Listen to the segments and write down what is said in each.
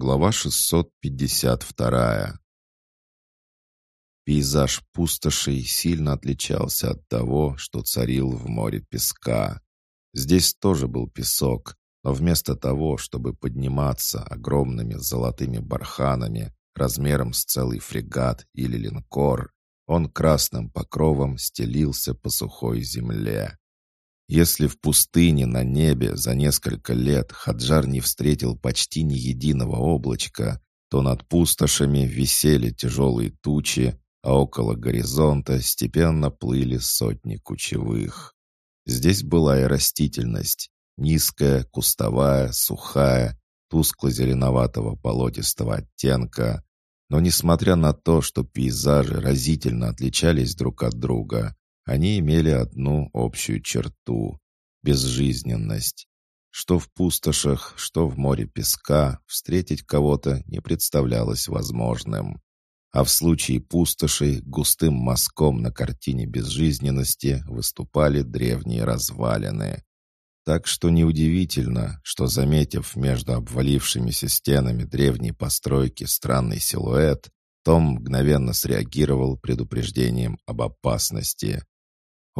Глава 652. Пейзаж пустошей сильно отличался от того, что царил в море песка. Здесь тоже был песок, но вместо того, чтобы подниматься огромными золотыми барханами размером с целый фрегат или линкор, он красным покровом стелился по сухой земле. Если в пустыне на небе за несколько лет Хаджар не встретил почти ни единого облачка, то над пустошами висели тяжелые тучи, а около горизонта степенно плыли сотни кучевых. Здесь была и растительность, низкая, кустовая, сухая, тускло-зеленоватого болотистого оттенка. Но несмотря на то, что пейзажи разительно отличались друг от друга, они имели одну общую черту — безжизненность. Что в пустошах, что в море песка встретить кого-то не представлялось возможным. А в случае пустошей густым мазком на картине безжизненности выступали древние развалины. Так что неудивительно, что, заметив между обвалившимися стенами древней постройки странный силуэт, том мгновенно среагировал предупреждением об опасности.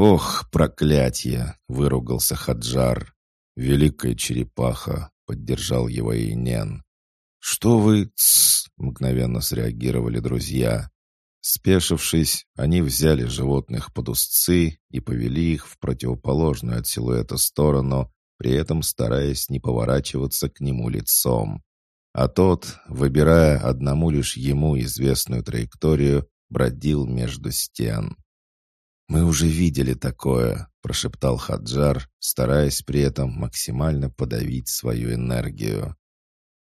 «Ох, проклятие!» — выругался Хаджар. «Великая черепаха!» — поддержал его Инен. «Что вы...» — мгновенно среагировали друзья. Спешившись, они взяли животных под узцы и повели их в противоположную от силуэта сторону, при этом стараясь не поворачиваться к нему лицом. А тот, выбирая одному лишь ему известную траекторию, бродил между стен. «Мы уже видели такое», — прошептал Хаджар, стараясь при этом максимально подавить свою энергию.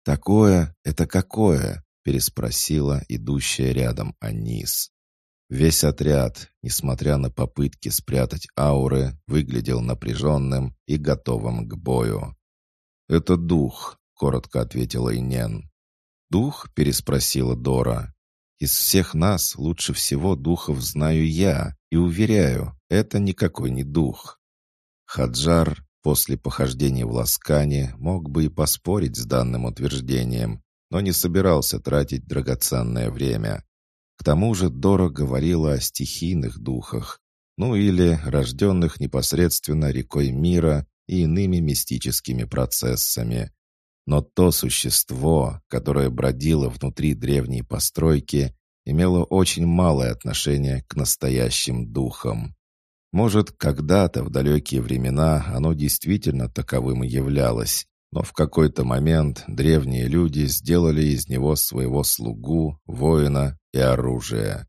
«Такое — это какое?» — переспросила идущая рядом Анис. Весь отряд, несмотря на попытки спрятать ауры, выглядел напряженным и готовым к бою. «Это дух», — коротко ответила Инен. «Дух?» — переспросила Дора. Из всех нас лучше всего духов знаю я, и уверяю, это никакой не дух. Хаджар после похождения в Ласкане мог бы и поспорить с данным утверждением, но не собирался тратить драгоценное время. К тому же Дора говорила о стихийных духах, ну или рожденных непосредственно рекой мира и иными мистическими процессами. Но то существо, которое бродило внутри древней постройки, имело очень малое отношение к настоящим духам. Может, когда-то в далекие времена оно действительно таковым и являлось, но в какой-то момент древние люди сделали из него своего слугу, воина и оружие.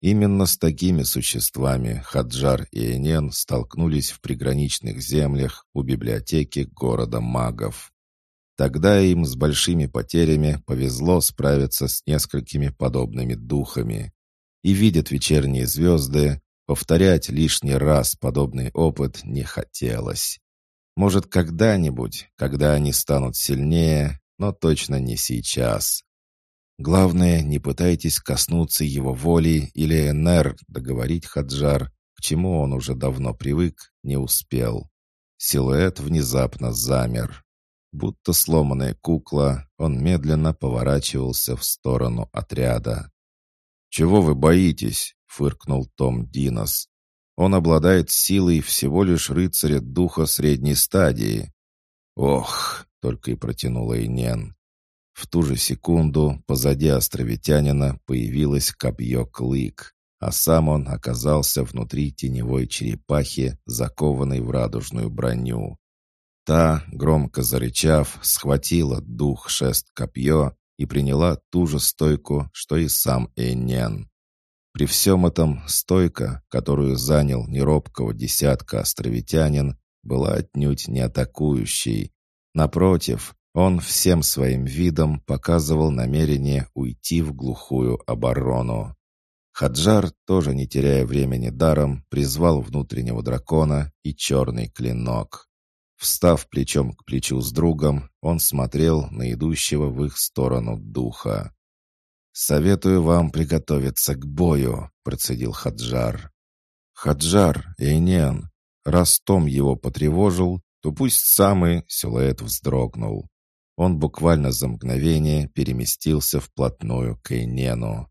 Именно с такими существами Хаджар и Энен столкнулись в приграничных землях у библиотеки города магов. Тогда им с большими потерями повезло справиться с несколькими подобными духами. И видят вечерние звезды, повторять лишний раз подобный опыт не хотелось. Может, когда-нибудь, когда они станут сильнее, но точно не сейчас. Главное, не пытайтесь коснуться его воли или НР, договорить Хаджар, к чему он уже давно привык, не успел. Силуэт внезапно замер. Будто сломанная кукла, он медленно поворачивался в сторону отряда. «Чего вы боитесь?» — фыркнул Том Динос. «Он обладает силой всего лишь рыцаря духа средней стадии». «Ох!» — только и протянула Инен. В ту же секунду позади островитянина появилось копье-клык, а сам он оказался внутри теневой черепахи, закованной в радужную броню. Та, громко зарычав, схватила дух шест-копье и приняла ту же стойку, что и сам Эйнен. При всем этом стойка, которую занял неробкого десятка островитянин, была отнюдь не атакующей. Напротив, он всем своим видом показывал намерение уйти в глухую оборону. Хаджар, тоже не теряя времени даром, призвал внутреннего дракона и черный клинок. Встав плечом к плечу с другом, он смотрел на идущего в их сторону духа. «Советую вам приготовиться к бою», — процедил Хаджар. «Хаджар, Эйнен, раз Том его потревожил, то пусть самый силуэт вздрогнул. он буквально за мгновение переместился вплотную к Эйнену.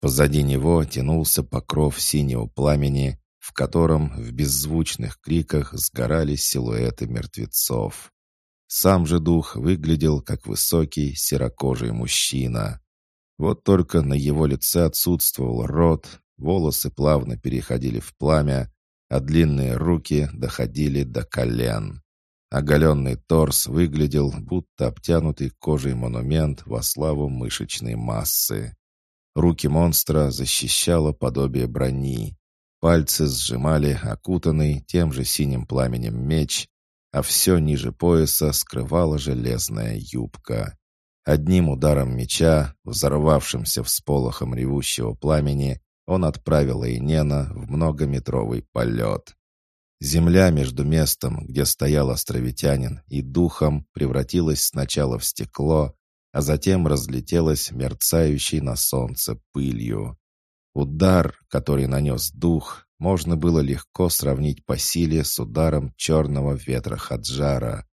Позади него тянулся покров синего пламени, в котором в беззвучных криках сгорали силуэты мертвецов. Сам же дух выглядел как высокий серокожий мужчина. Вот только на его лице отсутствовал рот, волосы плавно переходили в пламя, а длинные руки доходили до колен. Оголенный торс выглядел, будто обтянутый кожей монумент во славу мышечной массы. Руки монстра защищало подобие брони. Пальцы сжимали окутанный тем же синим пламенем меч, а все ниже пояса скрывала железная юбка. Одним ударом меча, взорвавшимся всполохом ревущего пламени, он отправил Эйнена в многометровый полет. Земля между местом, где стоял островитянин, и духом превратилась сначала в стекло, а затем разлетелась мерцающей на солнце пылью. Удар, который нанес дух, можно было легко сравнить по силе с ударом черного ветра Хаджара.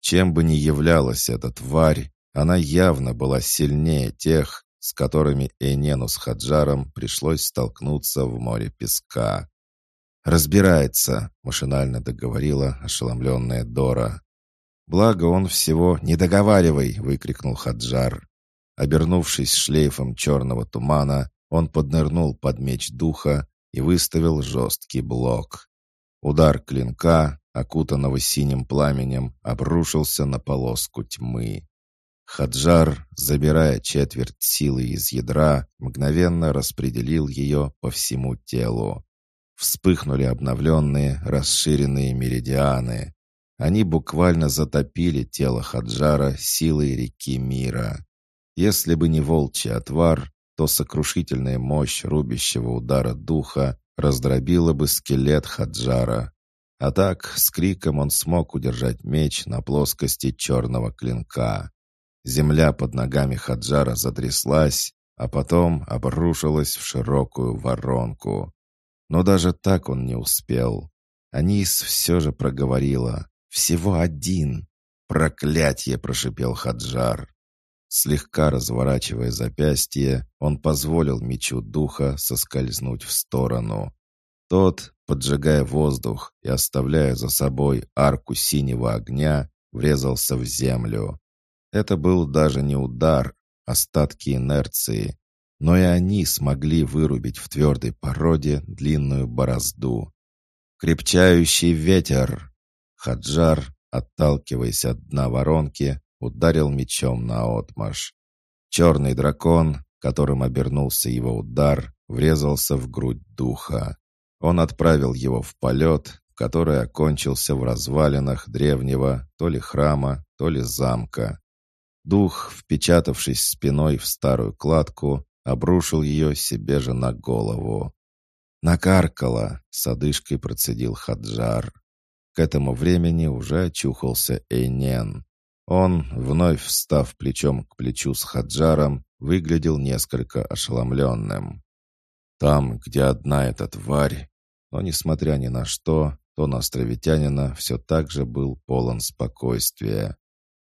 Чем бы ни являлась эта тварь, она явно была сильнее тех, с которыми Эйнену с Хаджаром пришлось столкнуться в море песка. «Разбирается», — машинально договорила ошеломленная Дора. «Благо он всего не договаривай!» — выкрикнул Хаджар. Обернувшись шлейфом черного тумана, он поднырнул под меч духа и выставил жесткий блок. Удар клинка, окутанного синим пламенем, обрушился на полоску тьмы. Хаджар, забирая четверть силы из ядра, мгновенно распределил ее по всему телу. Вспыхнули обновленные, расширенные меридианы. Они буквально затопили тело Хаджара силой реки мира. Если бы не волчий отвар, то сокрушительная мощь рубящего удара духа раздробила бы скелет Хаджара. А так, с криком он смог удержать меч на плоскости черного клинка. Земля под ногами Хаджара затряслась, а потом обрушилась в широкую воронку. Но даже так он не успел. Анис все же проговорила. «Всего один!» «Проклятье!» — прошипел Хаджар. Слегка разворачивая запястье, он позволил мечу духа соскользнуть в сторону. Тот, поджигая воздух и оставляя за собой арку синего огня, врезался в землю. Это был даже не удар, остатки инерции, но и они смогли вырубить в твердой породе длинную борозду. «Крепчающий ветер!» Хаджар, отталкиваясь от дна воронки, ударил мечом на отмаш. Черный дракон, которым обернулся его удар, врезался в грудь духа. Он отправил его в полет, который окончился в развалинах древнего то ли храма, то ли замка. Дух, впечатавшись спиной в старую кладку, обрушил ее себе же на голову. «Накаркала!» — с одышкой процедил Хаджар. К этому времени уже очухался Эйнен. Он, вновь встав плечом к плечу с Хаджаром, выглядел несколько ошеломленным. Там, где одна эта тварь, но, несмотря ни на что, тон островитянина все так же был полон спокойствия.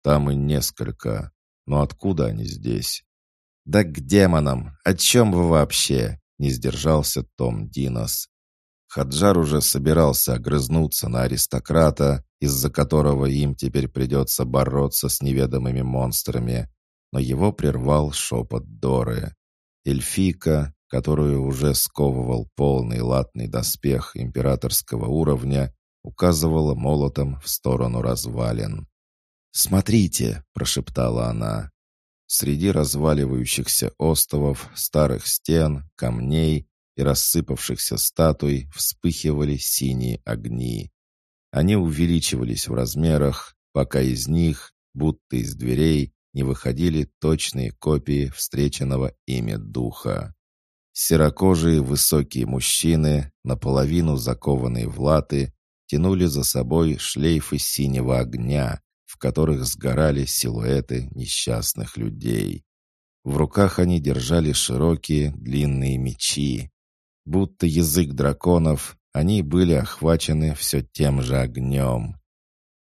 Там и несколько. Но откуда они здесь? «Да к демонам! О чем вы вообще?» — не сдержался Том Динос. Хаджар уже собирался огрызнуться на аристократа, из-за которого им теперь придется бороться с неведомыми монстрами, но его прервал шепот Доры. Эльфийка, которую уже сковывал полный латный доспех императорского уровня, указывала молотом в сторону развалин. «Смотрите!» — прошептала она. Среди разваливающихся остовов, старых стен, камней и рассыпавшихся статуй вспыхивали синие огни. Они увеличивались в размерах, пока из них, будто из дверей, не выходили точные копии встреченного ими духа. Серокожие высокие мужчины, наполовину закованные в латы, тянули за собой шлейфы синего огня, в которых сгорали силуэты несчастных людей. В руках они держали широкие длинные мечи. Будто язык драконов, они были охвачены все тем же огнем.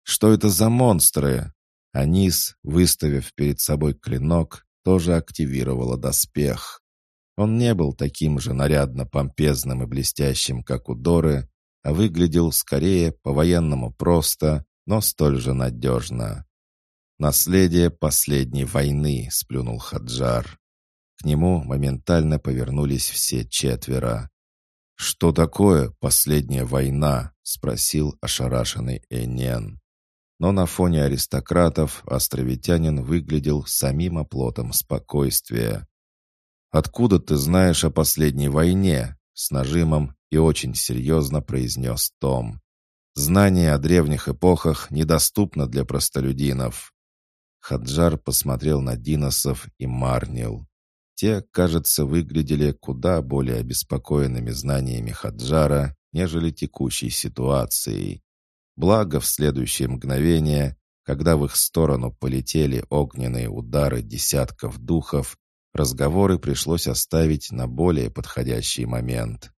«Что это за монстры?» Анис, выставив перед собой клинок, тоже активировала доспех. Он не был таким же нарядно помпезным и блестящим, как у Доры, а выглядел скорее по-военному просто, но столь же надежно. «Наследие последней войны», — сплюнул Хаджар. Нему моментально повернулись все четверо. «Что такое последняя война?» — спросил ошарашенный Энен. Но на фоне аристократов островитянин выглядел самим оплотом спокойствия. «Откуда ты знаешь о последней войне?» — с нажимом и очень серьезно произнес Том. «Знание о древних эпохах недоступно для простолюдинов». Хаджар посмотрел на Диносов и Марнил. Те, кажется, выглядели куда более обеспокоенными знаниями Хаджара, нежели текущей ситуацией. Благо, в следующее мгновение, когда в их сторону полетели огненные удары десятков духов, разговоры пришлось оставить на более подходящий момент.